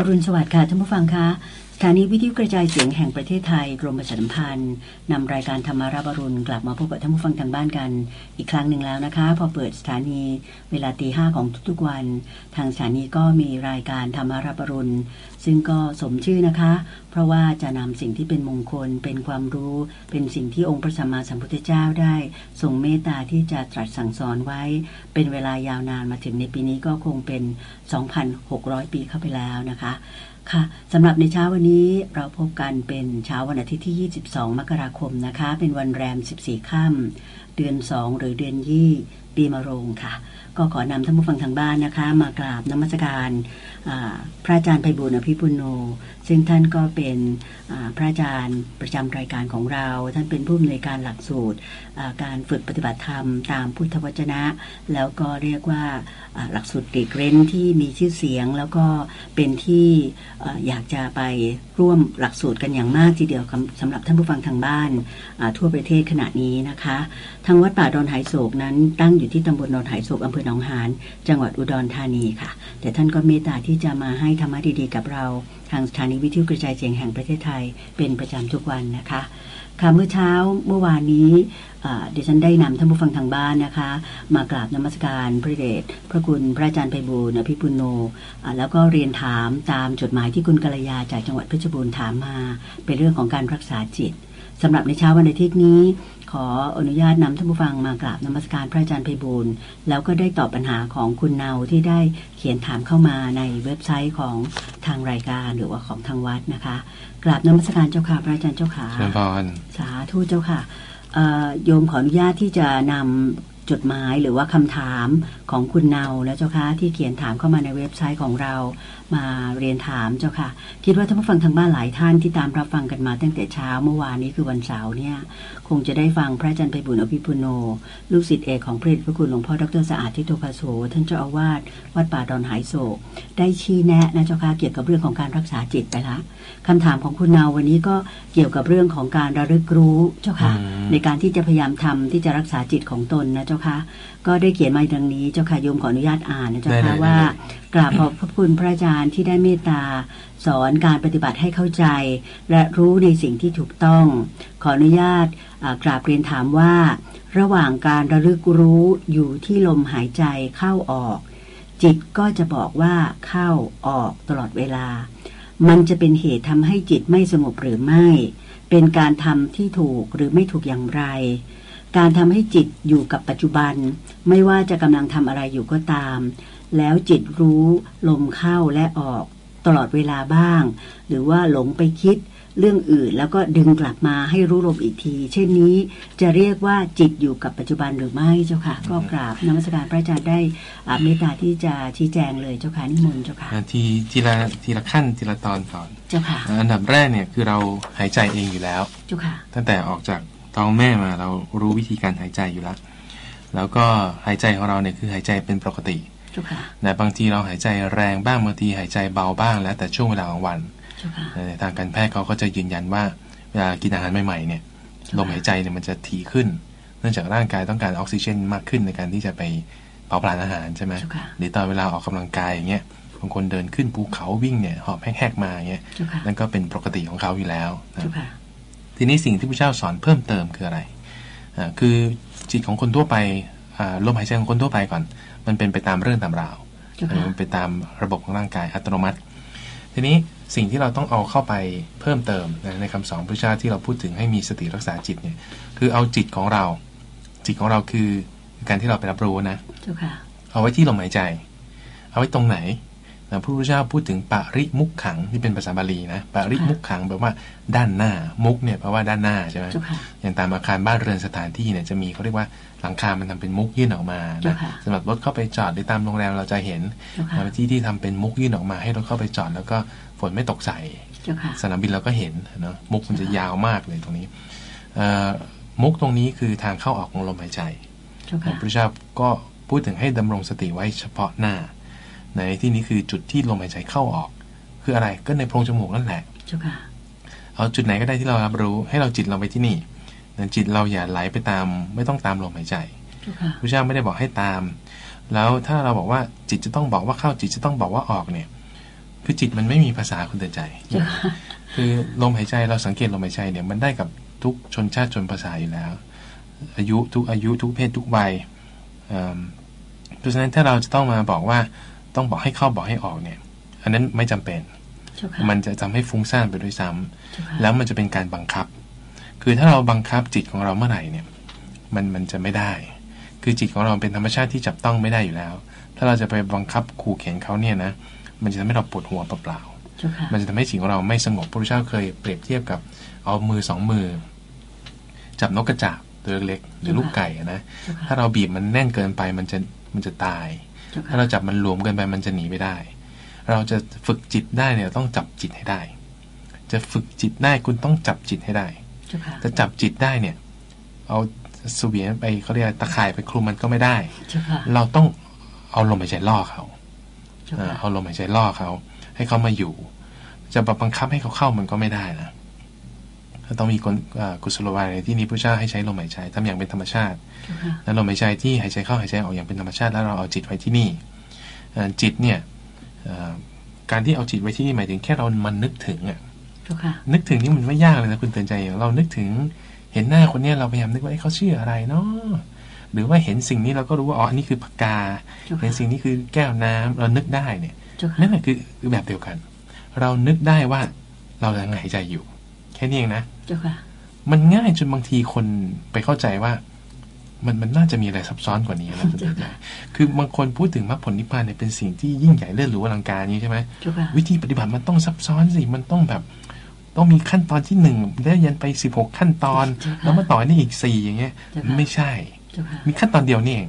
อรุณสวัสดิ์ค่ะท่านผู้ฟังคะสถานีวิทยุกระจายเสียงแห่งประเทศไทยกรมประชาสัมพันธ์นำรายการธรรมาราบรุณกลับมาพบกับท่านผู้ฟังทางบ้านกัน อีกครั้งหนึ่งแล้วนะคะ พอเปิดสถานีเวลาตีห้าของทุกๆวัน ทางสถานีก็มีรายการธรรมาราบรุณ ซึ่งก็สมชื่อนะคะ เพราะว่าจะนำสิ่งที่เป็นมงคล เป็นความรู้ เป็นสิ่งที่องค์พระสัมมาสัมพุทธเจ้าได้ทรงเมตตาที่จะตรัสสั่งสอนไว้ เป็นเวลายาวนานมาถึงในปีนี้ก็คงเป็น 2,600 ปีเข้าไปแล้วนะคะค่ะสำหรับในเช้าวันนี้เราพบกันเป็นเช้าวันอาทิตย์ที่ 22 มกราคมนะคะ เป็นวันแรม 14 ค่ำเดือน 2 หรือเดือนยี่ ปีมะโรงค่ะ ก็ขอนำท่านผู้ฟังทางบ้านนะคะ มากราบนมัสการพระอาจารย์ไพบุญอภิปุโน ซึ่งท่านก็เป็นพระอาจารย์ประจำรายการของเรา ท่านเป็นผู้อำนวยการหลักสูตรการฝึกปฏิบัติธรรมตามพุทธวจนะ แล้วก็เรียกว่าหลักสูตรตีเกรนที่มีชื่อเสียง แล้วก็เป็นที่อยากจะไปร่วมหลักสูตรกันอย่างมากทีเดียวสำหรับท่านผู้ฟังทางบ้านทั่วประเทศขณะนี้นะคะ ทางวัดป่าดอนไหโศกนั้น ตั้งอยู่ที่ตำบลดอนไหโศกอำเภอหนองหานจังหวัดอุดรธานีค่ะ แต่ท่านก็เมตตาที่จะมาให้ธรรมะดีๆกับเรา ทางสถานีวิทยุกระจายเสียงแห่งประเทศไทยเป็นประจำทุกวันนะคะค่ะเมื่อเช้าเมื่อวานนี้เดี๋ยวฉันได้นำท่านผู้ฟังทางบ้านนะคะ มากราบนมัสการพระเดชพระคุณพระอาจารย์ไพบูลอภิปุโนแล้วก็เรียนถามตามจดหมายที่คุณกัลยาจากจังหวัดเพชรบูรณ์ถามมา เป็นเรื่องของการรักษาจิตสำหรับในเช้าวันอาทิตย์นี้ ขออนุญาตนำท่านผู้ฟังมากราบนมัสการพระอาจารย์ไพบูลแล้วก็ได้ตอบปัญหาของคุณเนาที่ได้เขียนถามเข้ามาในเว็บไซต์ของทางรายการหรือว่าของทางวัดนะคะกราบนมัสการเจ้าค่ะพระอาจารย์เจ้าค่ะสาธุเจ้าค่ะโยมขออนุญาตที่จะนำ จดหมายหรือว่าคำถามของคุณเนาแล้วเจ้าค่ะที่เขียนถามเข้ามาในเว็บไซต์ของเรามาเรียนถามเจ้าค่ะ คิดว่าท่านผู้ฟังทางบ้านหลายท่านที่ตามรับฟังกันมาตั้งแต่เช้าเมื่อวานนี้คือวันเสาร์เนี่ย คงจะได้ฟังพระอาจารย์ไพบุญอภิปุโน ลูกศิษย์เอกของพระเดชพระคุณหลวงพ่อดรสะอาดทิโตภาโสท่านเจ้าอาวาสวัดป่าดอนหายโศก ได้ชี้แนะนะเจ้าค่ะเกี่ยวกับเรื่องของการรักษาจิตไปละคำถามของคุณนาวันนี้ก็เกี่ยวกับเรื่องของการระลึกรู้เจ้าค่ะ ในการที่จะพยายามทำที่จะรักษาจิตของตนนะเจ้าค่ะก็ได้เขียนมาดังนี้เจ้าค่ะโยมขออนุญาตอ่านนะเจ้าค่ะว่ากราบขอบพระคุณพระอาจารย์ที่ได้เมตตา สอนการปฏิบัติให้เข้าใจ และรู้ในสิ่งที่ถูกต้อง ขออนุญาตกราบเรียนถามว่า ระหว่างการระลึกรู้อยู่ที่ลมหายใจเข้าออก จิตก็จะบอกว่าเข้าออกตลอดเวลา มันจะเป็นเหตุทำให้จิตไม่สงบหรือไม่ เป็นการทำที่ถูกหรือไม่ถูกอย่างไร การทำให้จิตอยู่กับปัจจุบัน ไม่ว่าจะกำลังทำอะไรอยู่ก็ตาม แล้วจิตรู้ลมเข้าและออกตลอดเวลาบ้าง หรือว่าหลงไปคิดเรื่องอื่นแล้วก็ดึงกลับมาให้รู้ลมอีกที เช่นนี้จะเรียกว่าจิตอยู่กับปัจจุบันหรือไม่เจ้าค่ะ ก็กราบนมัสการพระอาจารย์ได้เมตตาที่จะชี้แจงเลยเจ้าค่ะนิมนต์เจ้าค่ะทีทีละทีละขั้นทีละตอนก่อนเจ้าค่ะอันดับแรกเนี่ยคือเราหายใจเองอยู่แล้วเจ้าค่ะตั้งแต่ออกจาก ท้องแม่มาเรารู้วิธีการหายใจอยู่แล้ว แล้วก็หายใจของเราเนี่ยคือหายใจเป็นปกติแต่บางทีเราหายใจแรงบ้างบางทีหายใจเบาบ้างแล้ว แต่ช่วงเวลาของวันในทางการแพทย์เขาก็จะยืนยันว่าเวลากินอาหารใหม่ๆเนี่ยลมหายใจเนี่ยมันจะถี่ขึ้น เนื่องจากร่างกายต้องการออกซิเจนมากขึ้นในการที่จะไปเผาผลาญอาหารใช่ไหมหรือตอนเวลาออกกำลังกายอย่างเงี้ยบางคนเดินขึ้นภูเขาวิ่งเนี่ยหอบแหกๆมาอย่างเงี้ยนั่นก็เป็นปกติของเขาอยู่แล้ว ทีนี้สิ่งที่พระเจ้าสอนเพิ่มเติมคืออะไรอ่าคือจิตของคนทั่วไปลมหายใจของคนทั่วไปก่อน มันเป็นไปตามเรื่องตามราวมันไปตามระบบของร่างกายอัตโนมัติ ทีนี้สิ่งที่เราต้องเอาเข้าไปเพิ่มเติมในคำสอนพระเจ้าที่เราพูดถึงให้มีสติรักษาจิตเนี่ย คือเอาจิตของเรา จิตของเราคือการที่เราไปรับรู้นะเอาไว้ที่ลมหายใจ เอาไว้ตรงไหน พระพุทธเจ้าพูดถึงปริมุขขังที่เป็นภาษาบาลีนะปริมุขขังแปลว่าด้านหน้ามุกเนี่ยแปลว่าด้านหน้าใช่ไหมอย่างตามอาคารบ้านเรือนสถานที่เนี่ยจะมีเขาเรียกว่าหลังคา มันทำเป็นมุกยื่นออกมานะสำหรับรถเข้าไปจอดหรือตามโรงแรมเราจะเห็นที่ที่ทำเป็นมุกยื่นออกมา ให้รถเข้าไปจอดแล้วก็ฝนไม่ตกใส่สนามบินเราก็เห็นเนาะมุกมันจะยาวมากเลยตรงนี้มุกตรงนี้คือทางเข้าออกของลมหายใจพระเจ้าก็พูดถึงให้ดำรงสติไว้เฉพาะหน้า ในที่นี้คือจุดที่ลมหายใจเข้าออก คืออะไรก็ในโพรงจมูกนั่นแหละเอาจุดไหนก็ได้ที่เรารับรู้ให้เราจิตเราไปที่นี่จิตเราอย่าไหลไปตาม ไม่ต้องตามลมหายใจพระเจ้าไม่ได้บอกให้ตาม แล้วถ้าเราบอกว่าจิตจะต้องบอกว่าเข้าจิตจะต้องบอกว่าออกเนี่ย คือจิตมันไม่มีภาษาคุณเตือนใจ คือลมหายใจเราสังเกตลมหายใจเนี่ยมันได้กับทุกชนชาติชนภาษาอยู่แล้ว อายุทุกอายุทุกเพศทุกวัยเพราะฉะนั้นถ้าเราจะต้องมาบอกว่า ต้องบอกให้เข้าบอกให้ออกเนี่ย อันนั้นไม่จำเป็น มันจะทำให้ฟุ้งซ่านไปด้วยซ้ำแล้วมันจะเป็นการบังคับ คือถ้าเราบังคับจิตของเราเมื่อไหร่เนี่ย มันมันจะไม่ได้ คือจิตของเราเป็นธรรมชาติที่จับต้องไม่ได้อยู่แล้ว ถ้าเราจะไปบังคับขู่เข็นเขาเนี่ยนะ มันจะทำให้เราปวดหัวเปล่าๆมันจะทำให้จิตของเราไม่สงบพระพุทธเจ้าเคยเปรียบเทียบกับเอามือสองมือ จับนกกระจาบตัวเล็กหรือลูกไก่นะ ถ้าเราบีบมันแน่นเกินไปมันจะมันจะตาย ถ้าเราจับมันรวมเกินไปมันจะหนีไม่ได้ เราจะฝึกจิตได้เนี่ยต้องจับจิตให้ได้ จะฝึกจิตได้คุณต้องจับจิตให้ได้จะจับจิตได้เนี่ย เอาสเวียนไปเขาเรียกตะข่ายไปคลุมมันก็ไม่ได้ เราต้องเอาลมหายใจล่อเขาเอาลมหายใจล่อเขา ให้เขามาอยู่ จะบังคับให้เขาเข้ามันก็ไม่ได้นะ ต้องมีกุศโลบายในที่นี้พระเจ้าให้ใช้ลมหายใจทำอย่างเป็นธรรมชาติแล้วลมหายใจที่หายใจเข้าหายใจออกอย่างเป็นธรรมชาติแล้วเราเอาจิตไว้ที่นี่จิตเนี่ยการที่เอาจิตไว้ที่นี่หมายถึงแค่เรามันนึกถึงอะนึกถึงนี่มันไม่ยากเลยนะคุณเตือนใจ เรานึกถึงเห็นหน้าคนเนี้ยเราพยายามนึกว่าเขาชื่ออะไรเนาะหรือว่าเห็นสิ่งนี้เราก็รู้ว่าอ๋อนี่คือปากกาเห็นสิ่งนี้คือแก้วน้ำเรานึกได้เนี่ยนั่นแหละคือคือแบบเดียวกัน เรานึกได้ว่าเรากำลังหายใจอยู่ แค่นี้เองนะเจ้าค่ะ มันง่ายจนบางทีคนไปเข้าใจว่า มันมันน่าจะมีอะไรซับซ้อนกว่านี้นะคือบางคนพูดถึงมรรคผลนิพพานเนี่ยเป็นสิ่งที่ยิ่งใหญ่เลื่อนหรืออลังการนี้ใช่ไหมวิธีปฏิบัติมันต้องซับซ้อนสิมันต้องแบบ ต้องมีขั้นตอนที่หนึ่งแล้วยันไปสิบหกขั้นตอน แล้วมาต่อนี่อีกสี่อย่างเงี้ย ไม่ใช่ มีขั้นตอนเดียวนี่เอง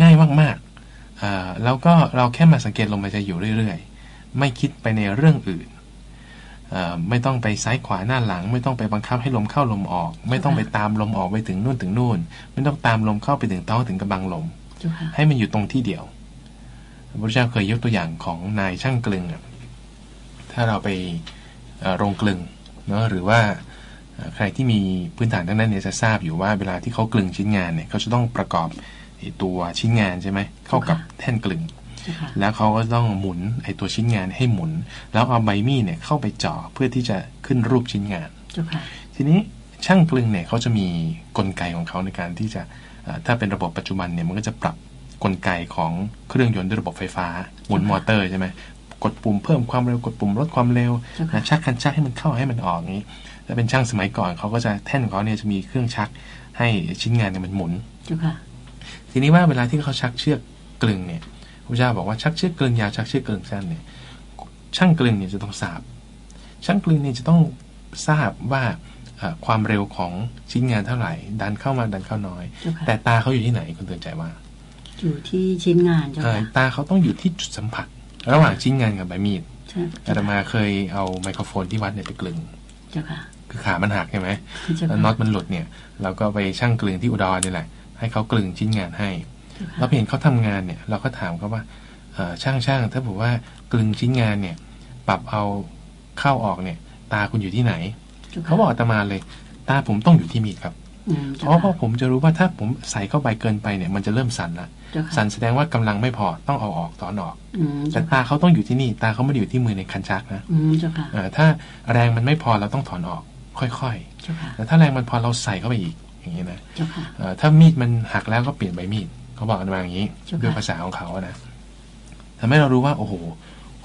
ง่ายมากๆอ่าแล้วก็เราแค่มาสังเกตลมหายใจอยู่เรื่อยๆ ไม่คิดไปในเรื่องอื่น ไม่ต้องไปซ้ายขวาหน้าหลัง ไม่ต้องไปบังคับให้ลมเข้าลมออก ไม่ต้องไปตามลมออกไปถึงนู่นถึงนู่น ไม่ต้องตามลมเข้าไปถึงท้องถึงกระบังลม ให้มันอยู่ตรงที่เดียวพระพุทธเจ้าเคยยกตัวอย่างของนายช่างกลึงถ้าเราไปโรงกลึงเนาะหรือว่าใครที่มีพื้นฐานทั้งนั้นเนี่ยจะทราบอยู่ว่าเวลาที่เขากลึงชิ้นงานเนี่ยเขาจะต้องประกอบตัวชิ้นงานใช่ไหมเข้ากับแท่นกลึง แล้วเขาก็ต้องหมุนไอตัวชิ้นงานให้หมุน แล้วเอาใบมีดเนี่ยเข้าไปเจาะเพื่อที่จะขึ้นรูปชิ้นงาน ทีนี้ช่างกลึงเนี่ยเขาจะมีกลไกของเขาในการที่จะถ้าเป็นระบบปัจจุบันเนี่ยมันก็จะปรับกลไกของเครื่องยนต์ด้วยระบบไฟฟ้าหมุนมอเตอร์ใช่ไหมกดปุ่มเพิ่มความเร็วกดปุ่มลดความเร็วนะชักคันชักให้มันเข้าให้มันออกนี้ถ้าเป็นช่างสมัยก่อนเขาก็จะแท่นของเขาเนี่ยจะมีเครื่องชักให้ชิ้นงานเนี่ยมันหมุนทีนี้ว่าเวลาที่เขาชักเชือกกลึงเนี่ยพ ระเจ้าบอกว่าชักเชือกกลึงยาวชักเชือกกลึงสั้นเนี่ยช่างกลึงเนี่ยจะต้องทราบ ช่างกลึงเนี่ยจะต้องทราบว่าความเร็วของชิ้นงานเท่าไหร่ ดันเข้ามาดันเข้าน้อย แต่ตาเขาอยู่ที่ไหนคุณเตือนใจว่า อยู่ที่ชิ้นงานเจ้าค่ะตาเขาต้องอยู่ที่จุดสัมผัส ระหว่างชิ้นงานกับใบมีดอาตมาเคยเอาไมโครโฟนที่วัดเนี่ยไปกลึงเจ้าค่ะคือขามันหักใช่ไหมแล้วน็อตมันหลุดเนี่ยเราก็ไปช่างกลึงที่อุดรนี่แหละ ให้เขากลึงชิ้นงานให้ เราเห็นเขาทำงานเนี่ย เราก็ถามเขาว่าช่างช่างถ้าบอกว่ากลึงชิ้นงานเนี่ย ปรับเอาเข้าออกเนี่ย ตาคุณอยู่ที่ไหน เขาบอกตมาเลย ตาผมต้องอยู่ที่มีดครับเพราะเพราะผมจะรู้ว่าถ้าผมใส่เข้าไปเกินไปเนี่ย มันจะเริ่มสั่นละสั่นแสดงว่ากำลังไม่พอต้องเอาออกถอนออกแต่ตาเขาต้องอยู่ที่นี่ตาเขาไม่ได้อยู่ที่มือในคันชักนะถ้าแรงมันไม่พอเราต้องถอนออกค่อยๆแต่ถ้าแรงมันพอเราใส่เข้าไปอีกอย่างนี้นะถ้ามีดมันหักแล้วก็เปลี่ยนใบมีด เขาบอกกันมาอย่างนี้ด้วยภาษาของเขานะทำให้เรารู้ว่า โอ้โห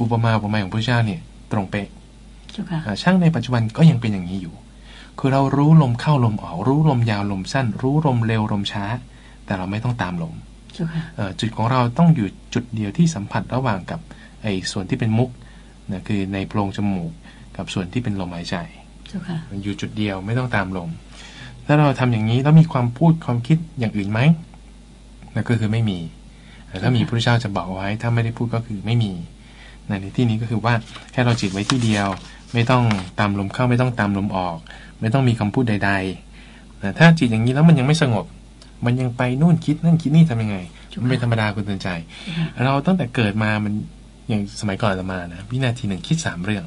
อุปมาอุปไมยของพระเจ้าเนี่ย ตรงเป๊ะช่างในปัจจุบันก็ยังเป็นอย่างนี้อยู่ คือเรารู้ลมเข้าลมออก รู้ลมยาวลมสั้น รู้ลมเร็วลมช้า แต่เราไม่ต้องตามลมจุดของเราต้องอยู่จุดเดียวที่สัมผัสระหว่างกับไอ้ส่วนที่เป็นมุกนะคือในโพรงจมูกกับส่วนที่เป็นลมหายใจอยู่จุดเดียวไม่ต้องตามลม ถ้าเราทำอย่างนี้แล้วมีความพูดความคิดอย่างอื่นไหม นั่นก็คือไม่มีแต่ถ้ามีพระเจ้าจะบอกไว้ ถ้าไม่ได้พูดก็คือไม่มี ในที่นี้ก็คือว่าแค่เราจิตไว้ที่เดียว ไม่ต้องตามลมเข้าไม่ต้องตามลมออก ไม่ต้องมีคำพูดใดๆแต่ถ้าจิตอย่างนี้แล้วมันยังไม่สงบ มันยังไปนู่นคิดนั่นคิดนี่ทำยังไงมันเป็นธรรมดาคุณเตือนใจ เราตั้งแต่เกิดมามัน อย่างสมัยก่อนเรามานะวินาทีหนึ่งคิดสามเรื่อง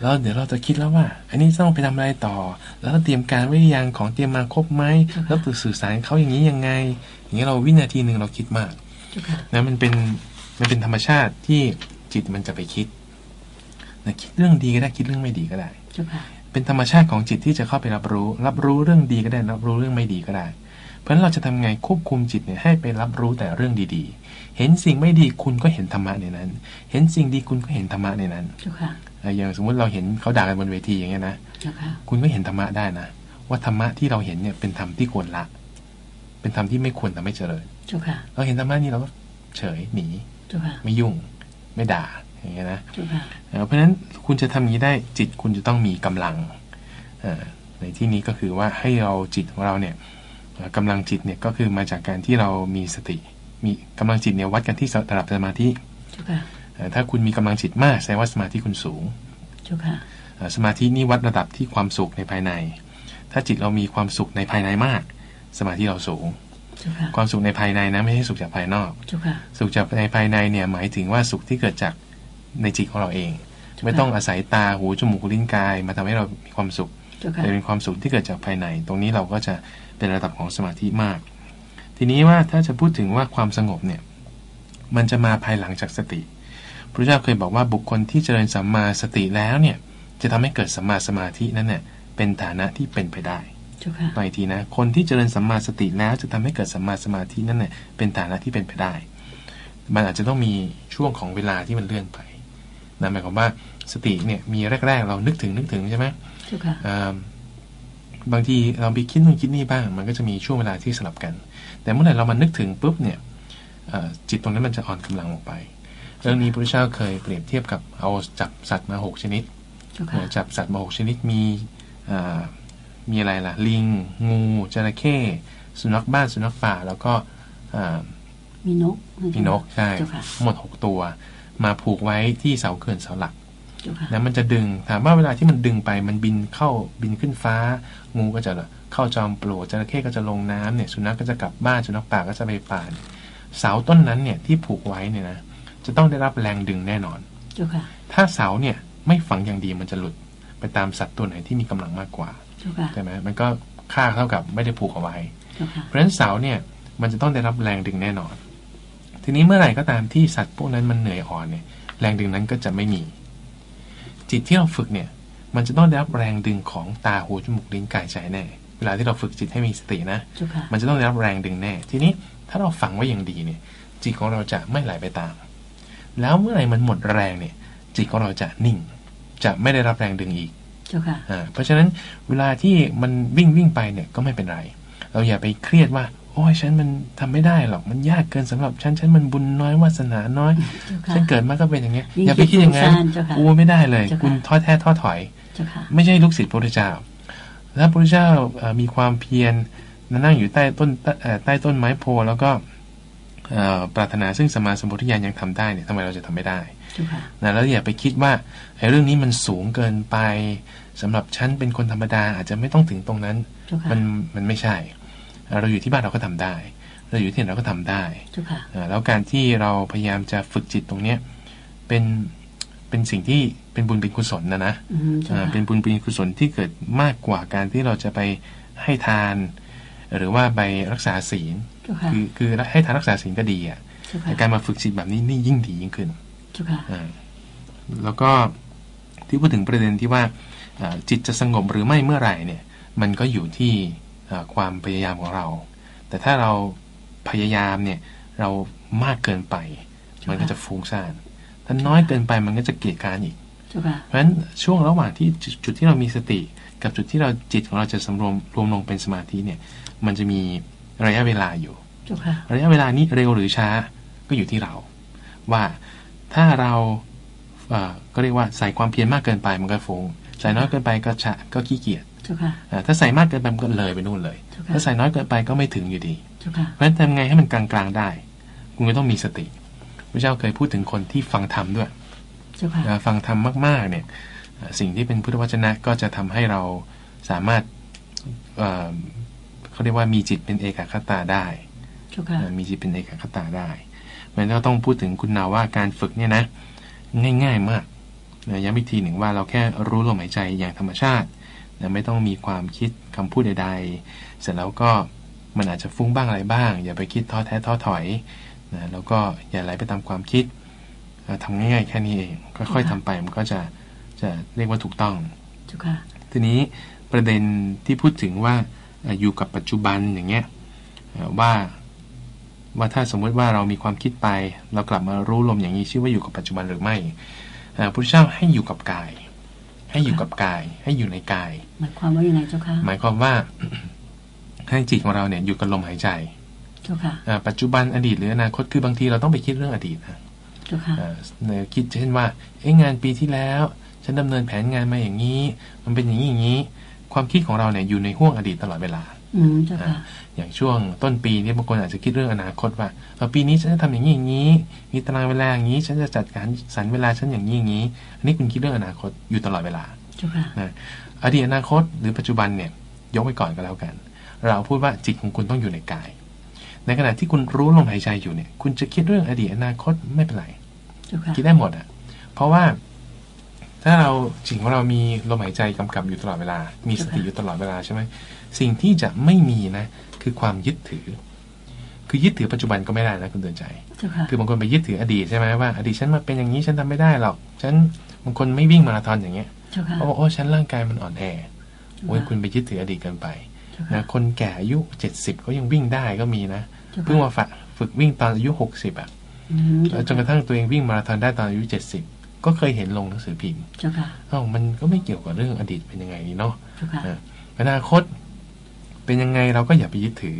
แล้วเดี๋ยวเราจะคิดแล้วว่า อันนี้ต้องไปทำอะไรต่อ แล้วเตรียมการไว้ยังของเตรียมมาครบไหมแล้วสื่อสารเขาอย่างนี้ยังไง อย่างนี้เราวินาทีหนึ่งเราคิดมากนะมันเป็นมันเป็นธรรมชาติที่จิตมันจะไปคิดนะคิดเรื่องดีก็ได้คิดเรื่องไม่ดีก็ได้เป็นธรรมชาติของจิตที่จะเข้าไปรับรู้ รับรู้เรื่องดีก็ได้ รับรู้เรื่องไม่ดีก็ได้ เพราะฉะนั้นเราจะทำไงควบคุมจิตเนี่ยให้ไปรับรู้แต่เรื่องดีๆ เห็นสิ่งไม่ดีคุณก็เห็นธรรมะในนั้น เห็นสิ่งดีคุณก็เห็นธรรมะในนั้นอย่างสมมุติเราเห็นเขาด่ากันบนเวทีอย่างเงี้ยนะคุณก็เห็นธรรมะได้นะ ว่าธรรมะที่เราเห็นเนี่ยเป็นธรรมที่ควรละ เป็นธรรมที่ไม่ควรทำให้เจริญเราเห็นธรรมะนี้เราก็เฉยหนีไม่ยุ่งไม่ด่าอย่างเงี้ยนะเพราะฉะนั้นคุณจะทำอย่างนี้ได้จิตคุณจะต้องมีกำลังในที่นี้ก็คือว่าให้เราจิตของเราเนี่ย กำลังจิตเนี่ยก็คือมาจากการที่เรามีสติ มีกำลังจิตเนี่ยวัดกันที่ระดับสมาธิถ้าคุณมีกำลังจิตมากแสดงว่าสมาธิคุณสูงสมาธินี่วัดระดับที่ความสุขในภายใน ถ้าจิตเรามีความสุขในภายในมาก สมาธิเราสูง ความสุขในภายในนะไม่ใช่สุขจากภายนอก สุขจากในภายในเนี่ยหมายถึงว่าสุขที่เกิดจากในจิตของเราเอง ไม่ต้องอาศัยตาหูจมูกลิ้นกาย มาทำให้เรามีความสุขแต่เป็นความสุขที่เกิดจากภายใน ตรงนี้เราก็จะ เป็นระดับของสมาธิมาก ทีนี้ว่าถ้าจะพูดถึงว่าความสงบเนี่ยมันจะมาภายหลังจากสติ พระเจ้าเคยบอกว่าบุคคลที่เจริญสัมมาสติแล้วเนี่ยจะทำให้เกิดสัมมาสมาธินั่นเนี่ยเป็นฐานะที่เป็นไปได้ไปทีนะ คนที่เจริญสัมมาสติแล้วจะทำให้เกิดสัมมาสมาธินั่นเนี่ยเป็นฐานะที่เป็นไปได้ มันอาจจะต้องมีช่วงของเวลาที่มันเลื่อนไปนะหมายความว่าสติเนี่ยมีแรก ๆ เรานึกถึงนึกถึงใช่ไหม บางทีเราไปคิดนู่นคิดนี่บ้าง มันก็จะมีช่วงเวลาที่สลับกัน แต่เมื่อไหร่เรามานึกถึงปุ๊บเนี่ยจิตตรงนั้นมันจะอ่อนกำลังลงไป เรื่องนี้พระเจ้าเคยเปรียบเทียบกับเอาจับสัตว์มาหกชนิด จับสัตว์มาหกชนิดมีมีอะไรล่ะ ลิง งูจระเข้สุนัขบ้านสุนัขป่าแล้วก็มีนกมีนกใช่หมดหกตัว มาผูกไว้ที่เสาเขื่อนเสาหลัก แล้วมันจะดึงถามว่าเวลาที่มันดึงไปมันบินเข้าบินขึ้นฟ้า งูก็จะเข้าจอมปลวกจระเข้ก็จะลงน้ำเนี่ย สุนัขก็จะกลับบ้านสุนัขป่าก็จะไปป่าเสาต้นนั้นเนี่ยที่ผูกไว้เนี่ยนะจะต้องได้รับแรงดึงแน่นอนถ้าเสาเนี่ยไม่ฝังอย่างดีมันจะหลุดไปตามสัตว์ตัวไหนที่มีกำลังมากกว่าใช่ไหมมันก็ค่าเท่ากับไม่ได้ผูกเอาไว้ เพราะฉะนั้นเสาเนี่ยมันจะต้องได้รับแรงดึงแน่นอน ทีนี้เมื่อไหร่ก็ตามที่สัตว์พวกนั้นมันเหนื่อยอ่อนเนี่ยแรงดึงนั้นก็จะไม่มี จิตที่เราฝึกเนี่ย มันจะต้องได้รับแรงดึงของตาหูจมูกลิ้นกายใจแน่ เวลาที่เราฝึกจิตให้มีสตินะ มันจะต้องได้รับแรงดึงแน่ ทีนี้ถ้าเราฝังไว้อย่างดีเนี่ย จิตของเราจะไม่ไหลไปตาม แล้วเมื่อไหร่มันหมดแรงเนี่ย จิตของเราจะนิ่ง จะไม่ได้รับแรงดึงอีกเพราะฉะนั้นเวลาที่มันวิ่งวิ่งไปเนี่ยก็ไม่เป็นไร เราอย่าไปเครียดว่า โอ้ยฉันมันทำไม่ได้หรอกมันยากเกินสำหรับฉันฉันมันบุญน้อยวาสนาน้อย ฉันเกิดมาก็เป็นอย่างเงี้ยอย่าไปคิดอย่างนั้นกูไม่ได้เลย คุณท้อแท้ท้อถอย ไม่ใช่ลูกศิษย์พระพุทธเจ้า แล้วพระพุทธเจ้ามีความเพียรนั่งอยู่ใต้ต้นใต้ต้นไม้โพแล้วก็ปรารถนาซึ่งสมาสมุทยานยังทำได้เนี่ยทำไมเราจะทำไม่ได้นะแล้วอย่าไปคิดว่าไอ้เรื่องนี้มันสูงเกินไปสำหรับฉันเป็นคนธรรมดาอาจจะไม่ต้องถึงตรงนั้น มันมันไม่ใช่ เราอยู่ที่บ้านเราก็ทำได้ เราอยู่ที่ไหนเราก็ทำได้แล้วการที่เราพยายามจะฝึกจิตตรงเนี้ยเป็นเป็นสิ่งที่เป็นบุญเป็นกุศลนะนะเป็นบุญเป็นกุศลที่เกิดมากกว่าการที่เราจะไปให้ทาน หรือว่าไปรักษาศีลคือคือให้ทานรักษาศีลก็ดีอะแต่การมาฝึกจิตแบบนี้นี่ยิ่งดียิ่งขึ้นแล้วก็ที่พูดถึงประเด็นที่ว่าจิตจะสงบหรือไม่เมื่อไหร่เนี่ย มันก็อยู่ที่ ความพยายามของเรา แต่ถ้าเราพยายามเนี่ยเรามากเกินไป มันก็จะฟุ้งซ่าน ถ้าน้อยเกินไปมันก็จะเกลียดการอีก เพราะฉะนั้นช่วงระหว่างที่จุดที่เรามีสติ กับจุดที่เราจิตของเราจะสำรวมรวมลงเป็นสมาธิเนี่ย มันจะมีระยะเวลาอยู่ ระยะเวลานี้เร็วหรือช้าก็อยู่ที่เรา ว่าถ้าเราก็เรียกว่าใส่ความเพียรมากเกินไปมันก็ฟงใส่น้อยเกินไปก็ชะก็ขี้เกียจ ถ้าใส่มากเกินไปมันก็เลยไปนู่นเลย ถ้าใส่น้อยเกินไปก็ไม่ถึงอยู่ดี เพราะฉะนั้นทำไงให้มันกลางๆได้ คุณก็ต้องมีสติพระเจ้าเคยพูดถึงคนที่ฟังธรรมด้วยฟังธรรมมากๆ เนี่ยสิ่งที่เป็นพุทธวจนะก็จะทำให้เราสามารถเขาเรียกว่ามีจิตเป็นเอกคตาได้มีจิตเป็นเอกคตาได้มันก็ต้องพูดถึงคุณนาว่าการฝึกเนี่ยนะ ง่าย ๆมากนะย้ำอีกทีหนึ่งว่าเราแค่รู้ลมหายใจอย่างธรรมชาติ นะไม่ต้องมีความคิดคำพูดใดๆ เสร็จแล้วก็มันอาจจะฟุ้งบ้างอะไรบ้าง อย่าไปคิดท้อแท้ท้อถอยนะแล้วก็อย่าไหลไปตามความคิดทำง่ายๆแค่นี้เองค่อยๆทำไปมันก็จะจะเรียกว่าถูกต้องทีนี้ประเด็นที่พูดถึงว่าอยู่กับปัจจุบันอย่างเงี้ยว่าว่าถ้าสมมติว่าเรามีความคิดไป เรากลับมารู้ลมอย่างนี้ชื่อว่าอยู่กับปัจจุบันหรือไม่พระพุทธเจ้าให้อยู่กับกาย ให้อยู่กับกาย ให้อยู่ในกาย หมายความว่ายังไงเจ้าคะหมายความว่าให้จิตของเราเนี่ยอยู่กับลมหายใจเจ้าค่ะปัจจุบันอดีตหรืออนาคตคือบางทีเราต้องไปคิดเรื่องอดีตนะเจ้าค่ะคิดเช่นว่าเอ้งานปีที่แล้ว ฉันดำเนินแผนงานมาอย่างนี้ มันเป็นอย่างนี้อย่างนี้ ความคิดของเราเนี่ยอยู่ในห่วงอดีตตลอดเวลา อืมเจ้าค่ะอย่างช่วงต้นปีนี้บางคนอาจจะคิดเรื่องอนาคตว่าปีนี้ฉันจะทำอย่างนี้อย่างนี้ มีตารางเวลาอย่างนี้ ฉันจะจัดการสรรเวลาฉันอย่างนี้อย่างนี้ อันนี้คุณคิดเรื่องอนาคตอยู่ตลอดเวลานะอดีตอนาคตหรือปัจจุบันเนี่ยยกไว้ก่อนก็แล้วกัน เราพูดว่าจิตของคุณต้องอยู่ในกาย ในขณะที่คุณรู้ลมหายใจอยู่เนี่ย คุณจะคิดเรื่องอดีตอนาคตไม่เป็นไรคิดได้หมดอะ เพราะว่า ถ้าเราจิตของเรามีลมหายใจกำกับอยู่ตลอดเวลา มีสติอยู่ตลอดเวลาใช่ไหมสิ่งที่จะไม่มีนะคือความยึดถือ คือยึดถือปัจจุบันก็ไม่ได้นะคุณเตือนใจ คือบางคนไปยึดถืออดีตใช่ไหมว่าอดีตฉันมาเป็นอย่างนี้ฉันทำไม่ได้หรอก ฉันบางคนไม่วิ่งมาราธอนอย่างเงี้ยเพราะว่าโอ้ฉันร่างกายมันอ่อนแอโอ้ยคุณไปยึดถืออดีตเกินไปนะคนแก่อายุเจ็ดสิบก็ยังวิ่งได้ก็มีนะเพิ่งมาฝึกฝึกวิ่งตอนอายุหกสิบอะจนกระทั่งตัวเองวิ่งมาราธอนได้ตอนอายุเจ็ดสิบ ก็เคยเห็นลงหนังสือพิมพ์อ้าวมันก็ไม่เกี่ยวกับเรื่องอดีตเป็นยังไงนี่เนาะอนาคตเป็นยังไงเราก็อย่าไปยึดถือ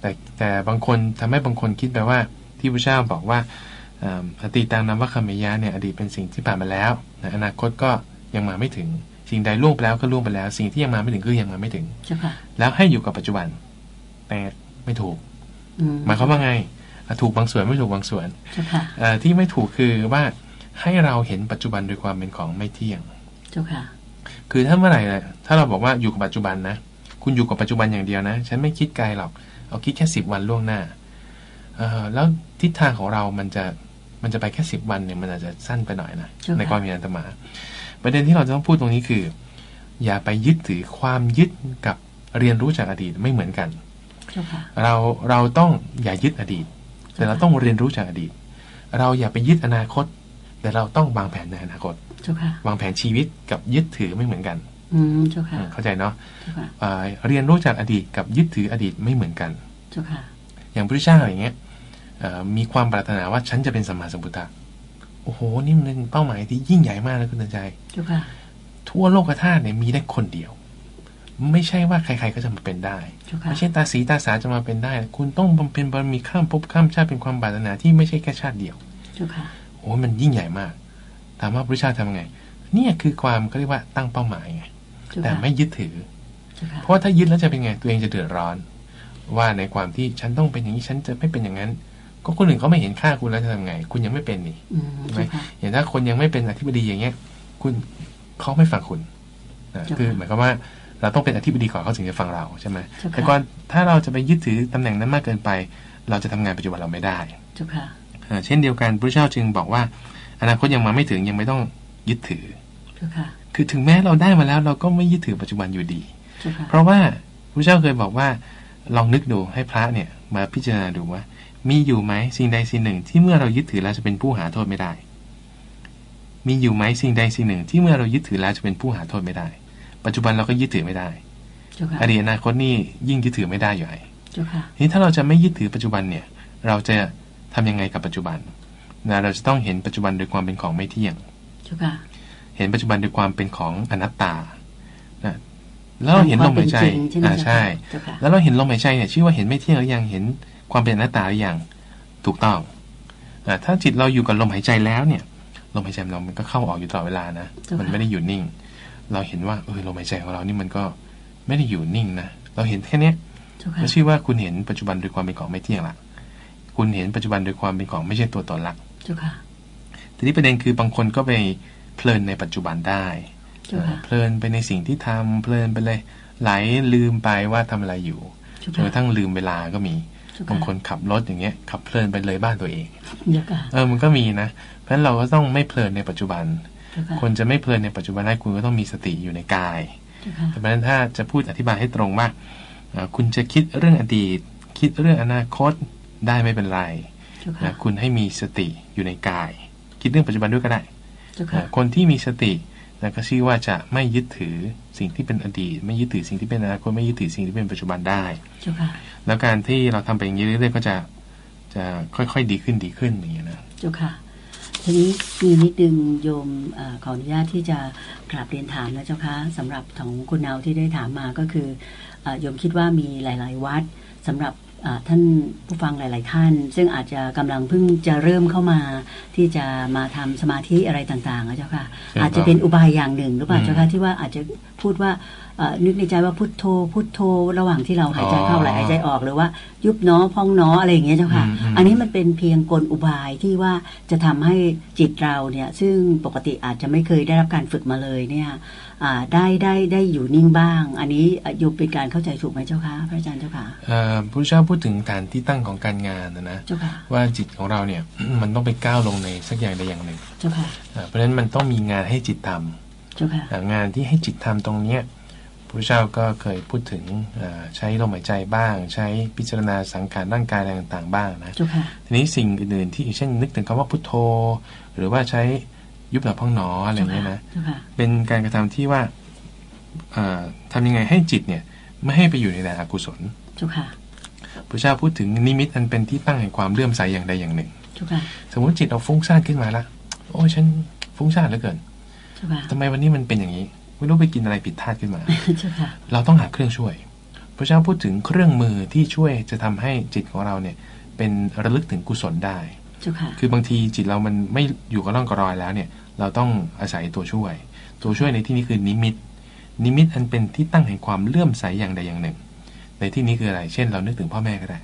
แต่แต่บางคนทำให้บางคนคิดไปว่า ที่พระเจ้าบอกว่าอดีตังนามว่าคำมยะเนี่ยอดีตเป็นสิ่งที่ผ่านมาแล้วอนาคตก็ยังมาไม่ถึง สิ่งใดล่วงไปแล้วก็ล่วงไปแล้ว สิ่งที่ยังมาไม่ถึงก็ยังมาไม่ถึงแล้วให้อยู่กับปัจจุบัน แต่ไม่ถูกหมายความว่าไงถูกบางส่วนไม่ถูกบางส่วนที่ไม่ถูกคือว่า ให้เราเห็นปัจจุบันโดยความเป็นของไม่เที่ยงคือถ้าเมื่อไหร่ถ้าเราบอกว่าอยู่กับปัจจุบันนะ คุณอยู่กับปัจจุบันอย่างเดียวนะ ฉันไม่คิดไกลหรอก เอาคิดแค่สิบวันล่วงหน้า เออแล้วทิศทางของเรามันจะ มันจะไปแค่สิบวันเนี่ย มันอาจจะสั้นไปหน่อยนะ ในความมีอันตมา ประเด็นที่เราจะต้องพูดตรงนี้คือ อย่าไปยึดถือความยึดกับเรียนรู้จากอดีตไม่เหมือนกัน เรา เราต้องอย่ายึดอดีต แต่เราต้องเรียนรู้จากอดีต เราอย่าไปยึดอนาคต แต่เราต้องวางแผนในอนาคตวางแผนชีวิตกับยึดถือไม่เหมือนกันอืมเจ้าค่ะเข้าใจเนาะเรียนรู้จากอดีตกับยึดถืออดีตไม่เหมือนกันเจ้าค่ะอย่างพระเจ้าอย่างเงี้ยมีความปรารถนาว่าฉันจะเป็นสัมมาสัมพุทธะโอ้โหนี่มันเป็นเป้าหมายที่ยิ่งใหญ่มากนะคุณตันใจเจ้าค่ะทั่วโลกธาตุเนี่ยมีได้คนเดียว ไม่ใช่ว่าใครๆก็จะมาเป็นได้ไม่ใช่ตาสีตาสาจะมาเป็นได้ คุณต้องบำเพ็ญบารมีข้ามภพข้ามชาติเป็นความปรารถนาที่ไม่ใช่แค่ชาติเดียวเจ้าค่ะ โอ้มันยิ่งใหญ่มาก ถามว่าพระเจ้าทำไง เนี่ยคือความเขาเรียกว่าตั้งเป้าหมายไงแต่ไม่ยึดถือ เพราะถ้ายึดแล้วจะเป็นไงตัวเองจะเดือดร้อน ว่าในความที่ฉันต้องเป็นอย่างนี้ฉันจะไม่เป็นอย่างนั้น ก็คนอื่นเขาไม่เห็นค่าคุณแล้วจะทำไง คุณยังไม่เป็นนี่ใช่ไหมอย่างถ้าคนยังไม่เป็นอธิบดีอย่างเงี้ย คุณเขาไม่ฟังคุณนะคือหมายความว่าเราต้องเป็นอธิบดีก่อนเขาถึงจะฟังเราใช่ไหมแต่ก่อนถ้าเราจะไปยึดถือตำแหน่งนั้นมากเกินไป เราจะทำงานปัจจุบันเราไม่ได้ เช่นเดียวกันพระเจ้าจึงบอกว่า อนาคตยังมาไม่ถึงยังไม่ต้องยึดถือคือถึงแม้เราได้มาแล้วเราก็ไม่ยึดถือปัจจุบันอยู่ดี เพราะว่าพระเจ้าเคยบอกว่าลองนึกดูให้พระเนี่ยมาพิจารณาดูว่า มีอยู่ไหมสิ่งใดสิ่งหนึ่ง ที่เมื่อเรายึดถือแล้วจะเป็นผู้หาโทษไม่ได้ มีอยู่ไหมสิ่งใดสิ่งหนึ่ง ที่เมื่อเรายึดถือแล้วจะเป็นผู้หาโทษไม่ได้ ปัจจุบันเราก็ยึดถือไม่ได้อดีตอนาคตนี่ยิ่งยึดถือไม่ได้อยู่ไอ้ทีนี้ถ้าเราจะไม่ยึดถือปัจจุบันเนี่ย เราจะ ทำยังไงกับปัจจุบันนะเราจะต้องเห็นปัจจุบันโดยความเป็นของไม่เที่ยงเห็นปัจจุบันด้วยความเป็นของอนัตตานะแล้วเราเห็นลมหายใจอ่าใช่ แล้วเราเห็นลมหายใจเนี่ยชื่อว่าเห็นไม่เที่ยงหรือยังเห็นความเป็นอนัตตาหรือยังถูกต้องอถ้าจิตเราอยู่กับลมหายใจแล้วเนี่ยลมหายใจเรามันก็เข้าออกอยู่ตลอดเวลานะมันไม่ได้อยู่นิ่ง เราเห็นว่าเออลมหายใจของเรานี่มันก็ไม่ได้อยู่นิ่งนะเราเห็นแค่เนี้ยก็ชื่อว่าคุณเห็นปัจจุบันโดยความเป็นของไม่เที่ยงละ คุณเห็นปัจจุบันโดยความเป็นของไม่ใช่ตัวตนละทีนี้ประเด็นคือบางคนก็ไปเพลินในปัจจุบันได้เพลินไปในสิ่งที่ทำเพลินไปเลยไหลลืมไปว่าทำอะไรอยู่จนกระทั่งลืมเวลาก็มีบางคนขับรถอย่างเงี้ยขับเพลินไปเลยบ้านตัวเองเออมันก็มีนะ เพราะฉะนั้นเราก็ต้องไม่เพลินในปัจจุบัน คนจะไม่เพลินในปัจจุบันได้คุณก็ต้องมีสติอยู่ในกายเพราะฉะนั้นถ้าจะพูดอธิบายให้ตรงว่าคุณจะคิดเรื่องอดีต คิดเรื่องอนาคต ได้ไม่เป็นไรนะคุณให้มีสติอยู่ในกาย คิดเรื่องปัจจุบันด้วยก็ได้คนที่มีสตินะก็ชื่อว่าจะไม่ยึดถือสิ่งที่เป็นอดีต ไม่ยึดถือสิ่งที่เป็นอนาคตไม่ยึดถือสิ่งที่เป็นปัจจุบันได้แล้วการที่เราทำไปอย่างนี้เรื่อยๆก็จะจะค่อยๆดีขึ้นดีขึ้นอย่างนี้นะเจ้าค่ะทีนี้มีนิดนึงโยมอขออนุญาตที่จะกราบเรียนถามนะเจ้าค่ะสำหรับของคุณเนาที่ได้ถามมาก็คือโยมคิดว่ามีหลาย ๆ วัดสำหรับ ท่านผู้ฟังหลาย ๆ ท่าน ซึ่งอาจจะกำลังเพิ่งจะเริ่มเข้ามาที่จะมาทำสมาธิอะไรต่างๆนะเจ้าค่ะ อาจจะเป็นอุบายอย่างหนึ่งหรือเปล่าเจ้าค่ะที่ว่าอาจจะพูดว่า นึกในใจว่าพุทโธ พุทโธ ระหว่างที่เราหายใจเข้าหายใจออกหรือว่า ยุบเนาะพองเนาะอะไรอย่างเงี้ยเจ้าค่ะ อันนี้มันเป็นเพียงกลอุบายที่ว่าจะทำให้จิตเราเนี่ย ซึ่งปกติอาจจะไม่เคยได้รับการฝึกมาเลยเนี่ยได้ได้ได้อยู่นิ่งบ้าง อันนี้โยมเป็นการเข้าใจถูกไหมเจ้าคะพระอาจารย์เจ้าค่ะพระเจ้าพูดถึงฐานที่ตั้งของการงานนะนะว่าจิตของเราเนี่ยมันต้องไปก้าวลงในสักอย่างใดอย่างหนึ่งเจ้าค่ะเพราะฉะนั้นมันต้องมีงานให้จิตทำเจ้าค่ะงานที่ให้จิตทำตรงเนี้ย พระเจ้าก็เคยพูดถึงใช้ลมหายใจบ้าง ใช้พิจารณาสังขารร่างกายอะไรต่างๆ บ้างนะทีนี้สิ่งอื่นๆที่เช่นนึกถึงคำว่าพุทโธ หรือว่าใช้ยุบหลับพ้องหนออะไรเงี้ยนะเป็นการกระทำที่ว่าทำยังไงให้จิตเนี่ยไม่ให้ไปอยู่ในแดนอกุศลพระเจ้าพูดถึงนิมิตอันเป็นที่ตั้งแห่งความเลื่อมใสอย่างใดอย่างหนึ่งสมมติจิตเราฟุ้งซ่านขึ้นมาละโอ้ยฉันฟุ้งซ่านเหลือเกินทำไมวันนี้มันเป็นอย่างนี้ ไม่รู้ไปกินอะไรผิดพลาดขึ้นมา เราต้องหาเครื่องช่วย พระเจ้าพูดถึงเครื่องมือที่ช่วยจะทำให้จิตของเราเนี่ย เป็นระลึกถึงกุศลได้คือบางทีจิตเรามันไม่อยู่กับร่องกระรอยแล้วเนี่ย เราต้องอาศัยตัวช่วย ตัวช่วยในที่นี้คือนิมิต นิมิตอันเป็นที่ตั้งแห่งความเลื่อมใสอย่างใดอย่างหนึ่ง ในที่นี้คืออะไร เช่น เรานึกถึงพ่อแม่ก็ได้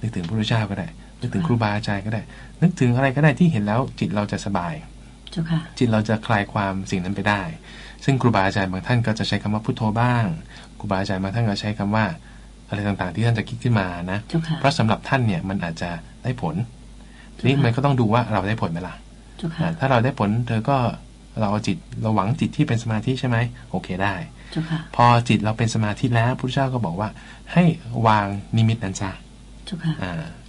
นึกถึงพระพุทธเจ้าก็ได้ นึกถึงครูบาอาจารย์ก็ได้ นึกถึงอะไรก็ได้ที่เห็นแล้วจิตเราจะสบายจิตเราจะคลายความสิ่งนั้นไปได้ ซึ่งครูบาอาจารย์บางท่านก็จะใช้คำว่าพุทโธบ้างครูบาอาจารย์บางท่านก็ใช้คำว่า อะไรต่างๆ ที่ท่านจะคิดขึ้นมานะ เพราะสำหรับท่านเนี่ยมันอาจจะได้ผล ทีนี้มันก็ต้องดูว่าเราได้ผลไหมล่ะถ้าเราได้ผลเธอก็เราเอาจิตเราหวังจิตที่เป็นสมาธิใช่ไหมโอเคได้ พอจิตเราเป็นสมาธิแล้วพระเจ้าก็บอกว่า ให้วางนิมิตนั้นซะ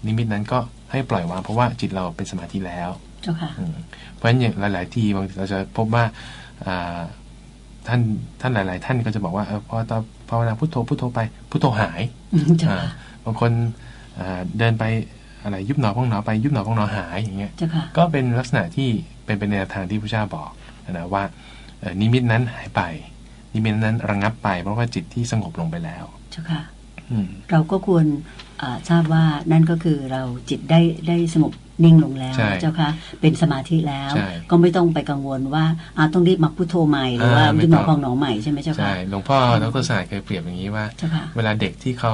นิมิตนั้นก็ให้ปล่อยวางเพราะว่าจิตเราเป็นสมาธิแล้วเพราะฉะนั้นอย่างหลาย ๆ ทีบางทีเราจะพบว่า ท่านท่านหลาย ๆ ท่านก็จะบอกว่าพอตอนภาวนาพุทโธพุทโธไปพุทโธหายบางคนเดินไปอะไรยุบหนอพองหนอไปยุบหนอพองหนอหายอย่างเงี้ยก็เป็นลักษณะที่เป็นเป็นแนวทางที่พระเจ้าบอกนะว่านิมิตนั้นหายไป นิมิตนั้นระงับไป เพราะว่าจิตที่สงบลงไปแล้วเจ้าค่ะเราก็ควร ทราบว่านั่นก็คือเราจิตได้ได้สงบนิ่งลงแล้วเจ้าค่ะเป็นสมาธิแล้ว ก็ไม่ต้องไปกังวลว่าอาต้องรีบมาพุทโธใหม่หรือว่ารีบมาคลองหนองใหม่ใช่ไหมเจ้าค่ะใช่หลวงพ่อดรสายเคยเปรียบอย่างนี้ว่า เวลาเด็กที่เขา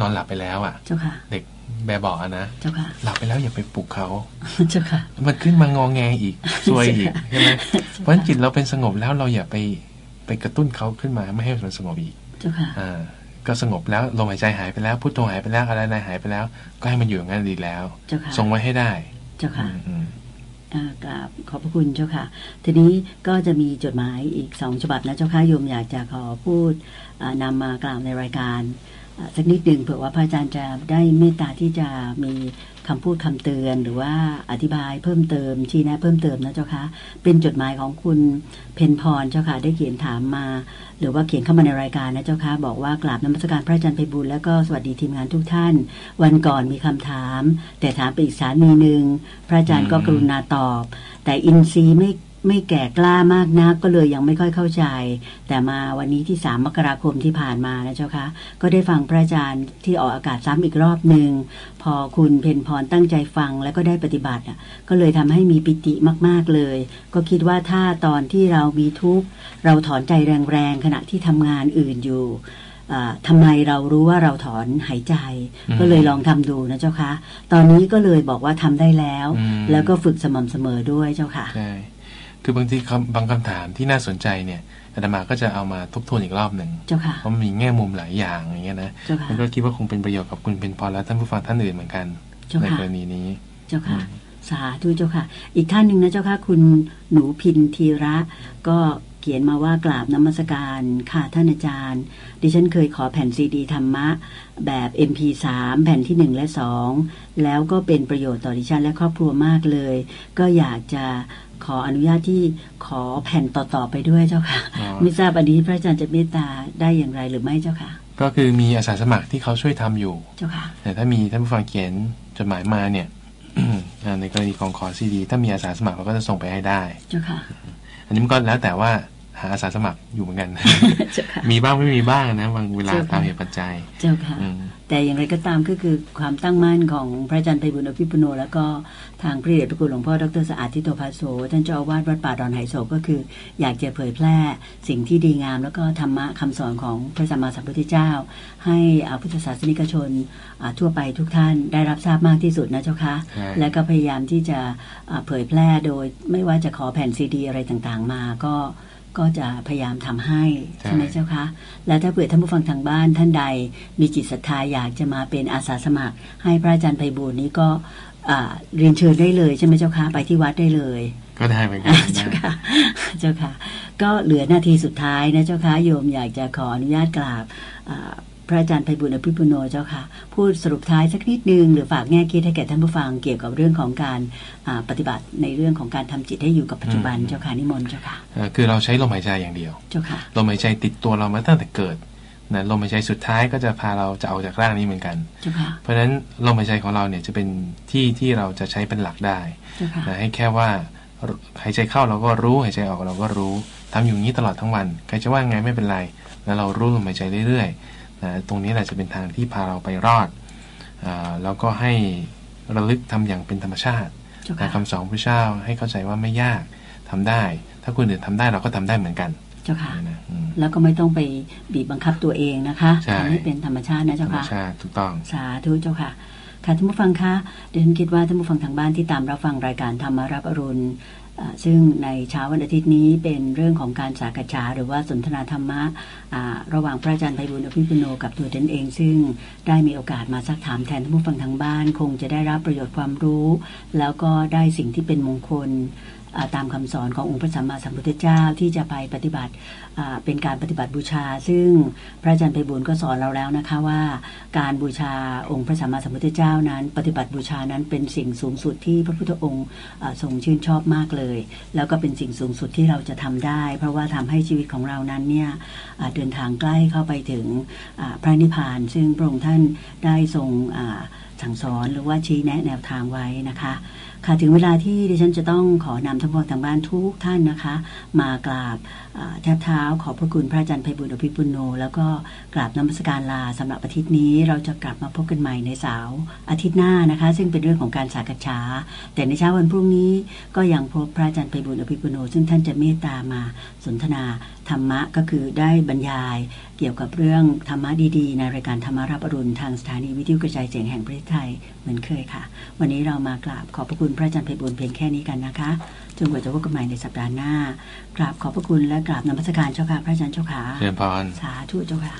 นอนหลับไปแล้วอะเจ้าค่ะเด็กแบบบอกนะเจ้าค่ะหลับไปแล้วอย่าไปปลุกเขาเจ้าค่ะมันขึ้นมางองแงอีกซวยอีกใช่ไหมเพราะฉะนั้นจิตเราเป็นสงบแล้วเราอย่าไปไปกระตุ้นเขาขึ้นมาไม่ให้มันสงบอีกเจ้าค่ะอ่า ก็สงบแล้วลมหายใจหายไปแล้วพุทโธหายไปแล้วอะไรอะไรหายไปแล้ว ก็ให้มันอยู่อย่างนั้นดีแล้วทรงไว้ให้ได้ เจ้าค่ะกราบขอบพระคุณเจ้าค่ะ ทีนี้ก็จะมีจดหมายอีกสองฉบับนะเจ้าค่ะโยมอยากจะขอพูดนำมากล่าวในรายการสักนิดหนึ่งเผื่อว่าพระอาจารย์จะได้เมตตาที่จะมี คำพูดคำเตือนหรือว่าอธิบายเพิ่มเติมชี้แนะเพิ่มเติมนะเจ้าคะเป็นจดหมายของคุณเพนพรเจ้าค่ะได้เขียนถามมา หรือว่าเขียนเข้ามาในรายการนะเจ้าคะบอกว่ากราบนมัสการพระอาจารย์ไพบุญแล้วก็สวัสดีทีมงานทุกท่าน วันก่อนมีคำถาม แต่ถามไปอีกสามีหนึ่งพระอาจารย์ก็กรุณาตอบ แต่อินทรีย์ไม่ ไม่แก่กล้ามากนักก็เลยยังไม่ค่อยเข้าใจ แต่มาวันนี้ที่สามมกราคมที่ผ่านมานะเจ้าคะก็ได้ฟังพระอาจารย์ที่ออกอากาศซ้ำอีกรอบหนึ่งพอคุณเพนพรตั้งใจฟังแล้วก็ได้ปฏิบัติอะก็เลยทำให้มีปิติมาก ๆเลย ก็คิดว่าถ้าตอนที่เรามีทุกข์เราถอนใจแรงๆขณะที่ทำงานอื่นอยู่ทำไมเรารู้ว่าเราถอนหายใจ ก็เลยลองทำดูนะเจ้าคะ ตอนนี้ก็เลยบอกว่าทำได้แล้ว แล้วก็ฝึกสม่ำเสมอด้วยเจ้าค่ะใช่ คือบางทีบางคำถามที่น่าสนใจเนี่ยอาตมาก็จะเอามาทบทวนอีกรอบหนึ่งเพราะมีแง่มุมหลายอย่างอย่างเงี้ยนะมันก็คิดว่าคงเป็นประโยชน์กับคุณเป็นพอและท่านผู้ฟังท่านอื่นเหมือนกันในกรณีนี้ เจ้าค่ะ สาธุเจ้าค่ะ อีกท่านหนึ่งนะเจ้าค่ะ คุณหนูพินทีระก็ ขียนมาว่ากราบนมัสการค่ะท่านอาจารย์ ดิฉันเคยขอแผ่นซีดีธรรมะ แบบ MP3 แผ่นที่ 1 และ 2 แล้วก็เป็นประโยชน์ต่อดิฉันและครอบครัวมากเลย ก็อยากจะขออนุญาตที่ขอแผ่นต่อๆไปด้วยเจ้าค่ะ ไม่ทราบอันนี้พระอาจารย์จะเมตตาได้อย่างไรหรือไม่เจ้าค่ะ ก็คือมีอาสาสมัครที่เขาช่วยทำอยู่เจ้าค่ะแต่ถ้ามีท่านผู้ฟังเขียนจดหมายมาเนี่ยในกรณีของขอซีดี ถ้ามีอาสาสมัครเราก็จะส่งไปให้ได้เจ้าค่ะอันนี้มันก็แล้วแต่ว่า หาอาสาสมัครอยู่เหมือนกัน มีบ้างไม่มีบ้างนะบางเวลาตามเหตุปัจจัย เจ้าค่ะ แต่อย่างไรก็ตามก็คือความตั้งมั่นของพระอาจารย์ไพบุญอภิปุโน แล้วก็ทางพระเดชพระคุณหลวงพ่อดรสะอาดทิโตภาโสท่านเจ้าอาวาสวัดป่าดอนไหโศกก็คือ อยากจะเผยแพร่สิ่งที่ดีงาม แล้วก็ธรรมะคำสอนของพระสัมมาสัมพุทธเจ้า ให้พุทธศาสนิกชนทั่วไปทุกท่านได้รับทราบมากที่สุดนะเจ้าค่ะและก็พยายามที่จะเผยแพร่โดยไม่ว่าจะขอแผ่นซีดีอะไรต่างๆ มาก็ ก็จะพยายามทำให้ใช่ไหมเจ้าคะ แล้วถ้าเผื่อท่านผู้ฟังทางบ้านท่านใด มีจิตศรัทธาอยากจะมาเป็นอาสาสมัคร ให้พระอาจารย์ไพบูลนี้ก็เรียนเชิญได้เลยใช่ไหมเจ้าคะไปที่วัดได้เลยก็ได้เหมือนกันเจ้าค่ะ เจ้าค่ะ ก็เหลือนาทีสุดท้ายนะเจ้าค่ะโยมอยากจะขออนุญาตกราบ พระอาจารย์ไพบุญอภิปุโนเจ้าค่ะ พูดสรุปท้ายสักนิดนึงหรือฝากแง่คิดให้แก่ท่านผู้ฟังเกี่ยวกับเรื่องของการปฏิบัติในเรื่องของการทำจิตให้อยู่กับปัจจุบันเจ้าค่ะนิมนต์เจ้าค่ะคือเราใช้ลมหายใจอย่างเดียวเจ้าค่ะลมหายใจติดตัวเรามาตั้งแต่เกิดนะลมหายใจสุดท้ายก็จะพาเราจะออกจากร่างนี้เหมือนกัน เพราะฉะนั้นลมหายใจของเราเนี่ยจะเป็นที่ที่เราจะใช้เป็นหลักได้นะให้แค่ว่าหายใจเข้าเราก็รู้หายใจออกเราก็รู้ทำอยู่นี้ตลอดทั้งวัน ใครจะว่าไงไม่เป็นไร แล้วเรารู้ลมหายใจเรื่อยๆนะ ตรงนี้แหละจะเป็นทางที่พาเราไปรอดอแล้วก็ให้ระลึกทำอย่างเป็นธรรมชาตินะคำสอนพระเจ้าให้เข้าใจว่าไม่ยากทำได้ ถ้าคนอื่นทำได้เราก็ทำได้เหมือนกันเจ้าค่ะแล้วก็ไม่ต้องไปบีบบังคับตัวเองนะคะทำให้เป็นธรรมชาตินะเจ้าค่ะธรรมชาติถูกต้องสาธุเจ้าค่ะ ค่ะท่านผู้ฟังคะเดี๋ยวฉันคิดว่าท่านผู้ฟังทางบ้านที่ตามรับฟังรายการธรรมารับอรุณ ซึ่งในเช้าวันอาทิตย์นี้เป็นเรื่องของการสากฉาหรือว่าสนทนาธรรมะระหว่างพระอาจารย์ไพบุญอภิปุโนกับตัวตนเอง ซึ่งได้มีโอกาสมาซักถามแทนท่านผู้ฟังทางบ้าน คงจะได้รับประโยชน์ความรู้ แล้วก็ได้สิ่งที่เป็นมงคล ตามคำสอนขององค์พระสัมมาสัมพุทธเจ้าที่จะไปปฏิบัติเป็นการปฏิบัติบูชา ซึ่งพระอาจารย์ไพบุญก็สอนเราแล้วนะคะว่า การบูชาองค์พระสัมมาสัมพุทธเจ้านั้น ปฏิบัติบูชานั้นเป็นสิ่งสูงสุดที่พระพุทธองค์ทรงชื่นชอบมากเลย แล้วก็เป็นสิ่งสูงสุดที่เราจะทำได้ เพราะว่าทำให้ชีวิตของเรานั้นเนี่ยเดินทางใกล้เข้าไปถึงพระนิพพาน ซึ่งพระองค์ท่านได้ทรงสั่งสอนหรือว่าชี้แนะแนวทางไว้นะคะ ค่ะถึงเวลาที่ดิฉันจะต้องขอนำทั้งพวกทางบ้านทุกท่านนะคะ มากราบแทบเท้าขอบพระคุณพระอาจารย์ไพบุญอภิปุโน แล้วก็กราบนมัสการลาสำหรับอาทิตย์นี้ เราจะกลับมาพบกันใหม่ในสาวอาทิตย์หน้านะคะ ซึ่งเป็นเรื่องของการสากษาแต่ในเช้าวันพรุ่งนี้ก็ยังพบพระอาจารย์ไพบุญอภิปุโน ซึ่งท่านจะเมตตามาสนทนา ธรรมะก็คือได้บรรยายเกี่ยวกับเรื่องธรรมะดีๆ ในรายการธรรมารับอรุณทางสถานีวิทยุกระจายเสียงแห่งประเทศไทยเหมือนเคยค่ะ วันนี้เรามากราบขอบพระคุณพระอาจารย์ไพบุญเพียงแค่นี้กันนะคะจนกว่าจะพบกันใหม่ในสัปดาห์หน้า กราบขอบพระคุณและกราบนมัสการเจ้าค่ะพระอาจารย์เจ้าค่ะเรียนพรสาธุเจ้าค่ะ